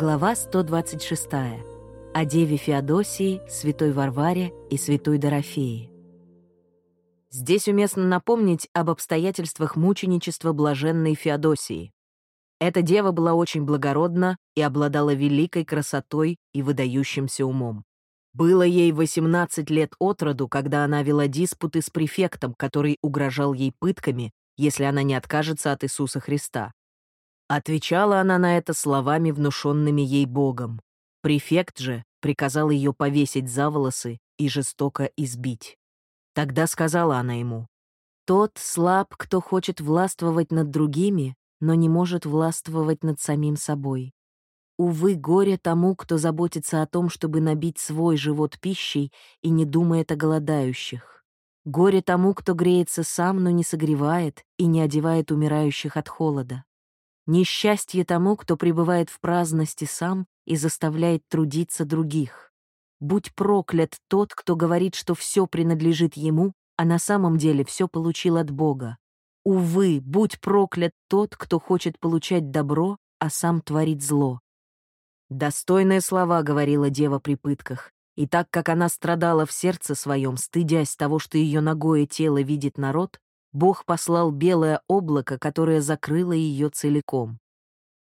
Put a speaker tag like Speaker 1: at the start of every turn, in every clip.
Speaker 1: Глава 126. О Деве Феодосии, Святой Варваре и Святой Дорофее. Здесь уместно напомнить об обстоятельствах мученичества блаженной Феодосии. Эта дева была очень благородна и обладала великой красотой и выдающимся умом. Было ей 18 лет от роду, когда она вела диспуты с префектом, который угрожал ей пытками, если она не откажется от Иисуса Христа. Отвечала она на это словами, внушенными ей Богом. Префект же приказал ее повесить за волосы и жестоко избить. Тогда сказала она ему, «Тот слаб, кто хочет властвовать над другими, но не может властвовать над самим собой. Увы, горе тому, кто заботится о том, чтобы набить свой живот пищей и не думает о голодающих. Горе тому, кто греется сам, но не согревает и не одевает умирающих от холода. Несчастье тому, кто пребывает в праздности сам и заставляет трудиться других. Будь проклят тот, кто говорит, что все принадлежит ему, а на самом деле все получил от Бога. Увы, будь проклят тот, кто хочет получать добро, а сам творит зло. Достойные слова говорила дева при пытках, и так как она страдала в сердце своем, стыдясь того, что ее ногое тело видит народ, Бог послал белое облако, которое закрыло ее целиком.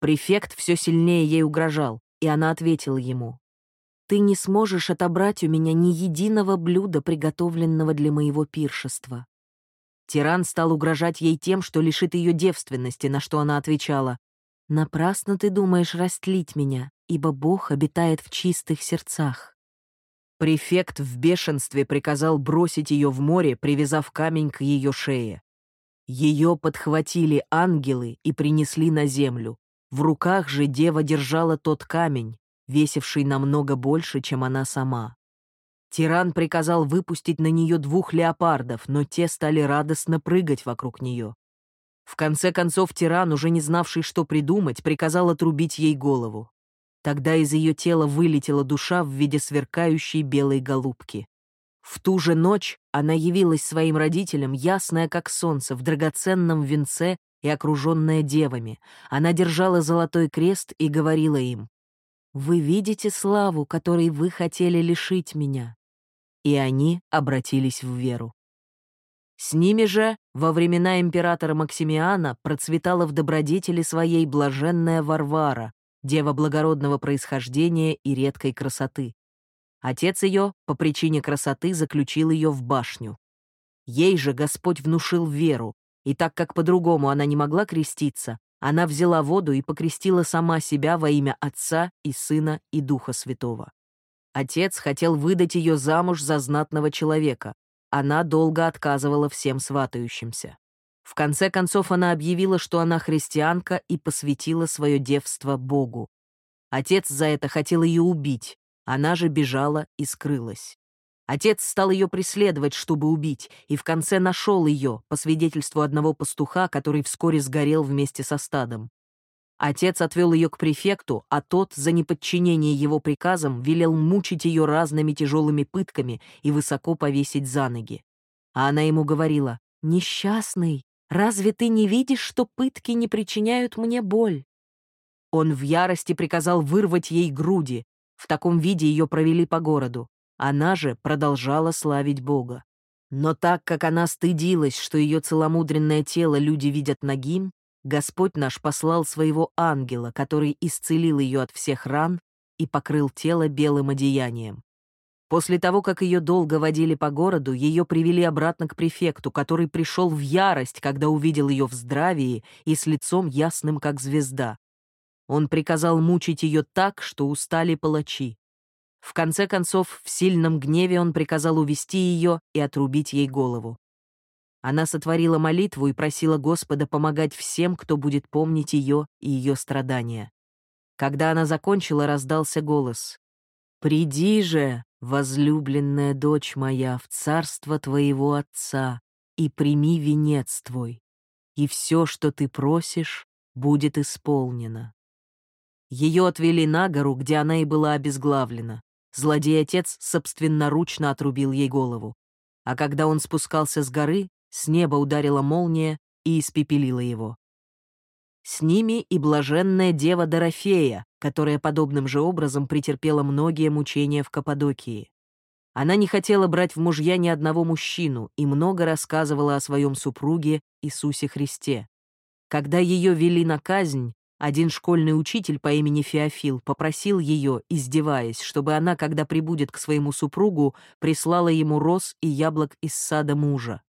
Speaker 1: Префект все сильнее ей угрожал, и она ответила ему, «Ты не сможешь отобрать у меня ни единого блюда, приготовленного для моего пиршества. Тиран стал угрожать ей тем, что лишит ее девственности, на что она отвечала. «Напрасно ты думаешь растлить меня, ибо Бог обитает в чистых сердцах». Префект в бешенстве приказал бросить ее в море, привязав камень к ее шее. Ее подхватили ангелы и принесли на землю. В руках же дева держала тот камень, весивший намного больше, чем она сама. Тиран приказал выпустить на нее двух леопардов, но те стали радостно прыгать вокруг нее. В конце концов, тиран, уже не знавший, что придумать, приказал отрубить ей голову. Тогда из ее тела вылетела душа в виде сверкающей белой голубки. В ту же ночь она явилась своим родителям, ясная как солнце, в драгоценном венце и окруженная девами. Она держала золотой крест и говорила им, «Вы видите славу, которой вы хотели лишить меня и они обратились в веру. С ними же во времена императора Максимиана процветала в добродетели своей блаженная Варвара, дева благородного происхождения и редкой красоты. Отец ее по причине красоты заключил ее в башню. Ей же Господь внушил веру, и так как по-другому она не могла креститься, она взяла воду и покрестила сама себя во имя Отца и Сына и Духа Святого. Отец хотел выдать ее замуж за знатного человека. Она долго отказывала всем сватающимся. В конце концов она объявила, что она христианка и посвятила свое девство Богу. Отец за это хотел ее убить, она же бежала и скрылась. Отец стал ее преследовать, чтобы убить, и в конце нашел ее, по свидетельству одного пастуха, который вскоре сгорел вместе со стадом. Отец отвел ее к префекту, а тот за неподчинение его приказам велел мучить ее разными тяжелыми пытками и высоко повесить за ноги. А она ему говорила, «Несчастный, разве ты не видишь, что пытки не причиняют мне боль?» Он в ярости приказал вырвать ей груди. В таком виде ее провели по городу. Она же продолжала славить Бога. Но так как она стыдилась, что ее целомудренное тело люди видят нагим, Господь наш послал своего ангела, который исцелил ее от всех ран и покрыл тело белым одеянием. После того, как ее долго водили по городу, ее привели обратно к префекту, который пришел в ярость, когда увидел ее в здравии и с лицом ясным, как звезда. Он приказал мучить ее так, что устали палачи. В конце концов, в сильном гневе он приказал увести ее и отрубить ей голову. Она сотворила молитву и просила Господа помогать всем, кто будет помнить ее и ее страдания. Когда она закончила, раздался голос. «Приди же, возлюбленная дочь моя, в царство твоего отца, и прими венец твой, и все, что ты просишь, будет исполнено». Ее отвели на гору, где она и была обезглавлена. Злодей-отец собственноручно отрубил ей голову. А когда он спускался с горы, с неба ударила молния и испепелила его. С ними и блаженная дева Дорофея, которая подобным же образом претерпела многие мучения в Каппадокии. Она не хотела брать в мужья ни одного мужчину и много рассказывала о своем супруге Иисусе Христе. Когда ее вели на казнь, один школьный учитель по имени Феофил попросил ее, издеваясь, чтобы она, когда прибудет к своему супругу, прислала ему роз и яблок из сада мужа.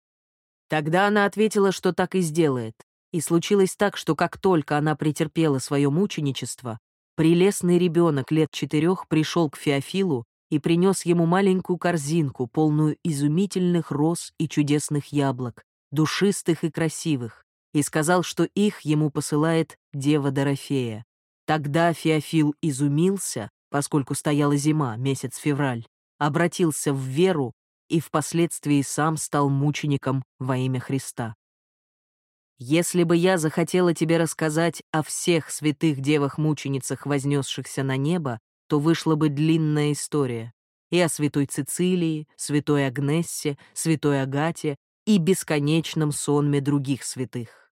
Speaker 1: Тогда она ответила, что так и сделает. И случилось так, что как только она претерпела свое мученичество, прелестный ребенок лет четырех пришел к Феофилу и принес ему маленькую корзинку, полную изумительных роз и чудесных яблок, душистых и красивых и сказал, что их ему посылает дева Дорофея. Тогда Феофил изумился, поскольку стояла зима, месяц февраль, обратился в веру и впоследствии сам стал мучеником во имя Христа. Если бы я захотела тебе рассказать о всех святых девах-мученицах, вознесшихся на небо, то вышла бы длинная история. И о святой Цицилии, святой Агнессе, святой Агате и бесконечном сонме других святых.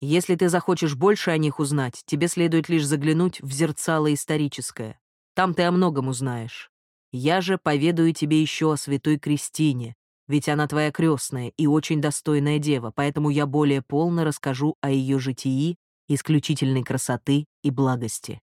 Speaker 1: Если ты захочешь больше о них узнать, тебе следует лишь заглянуть в зерцало историческое. Там ты о многом узнаешь. Я же поведаю тебе еще о святой Кристине, ведь она твоя крестная и очень достойная дева, поэтому я более полно расскажу о ее житии, исключительной красоты и благости.